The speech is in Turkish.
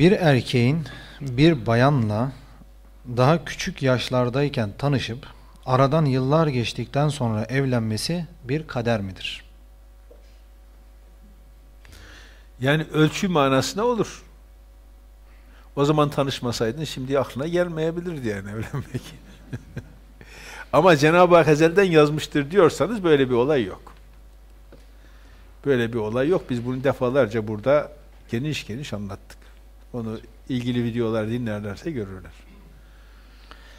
Bir erkeğin bir bayanla daha küçük yaşlardayken tanışıp aradan yıllar geçtikten sonra evlenmesi bir kader midir? Yani ölçü manasına olur. O zaman tanışmasaydın şimdi aklına gelmeyebilirdi yani evlenmek. Ama Cenab-ı Hak ezelden yazmıştır diyorsanız böyle bir olay yok. Böyle bir olay yok. Biz bunu defalarca burada geniş geniş anlattık. Onu ilgili videolar dinlerlerse görürler.